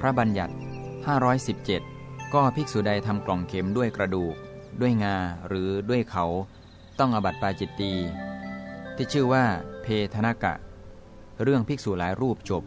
พระบัญญัติ 517 ก็ภิกษุใดทำกล่องเข็มด้วยกระดูก ด้วยงาหรือด้วยเขา ต้องอบัติปาจิตตีที่ชื่อว่าเพธนกะ เรื่องภิกษุหลายรูปจบ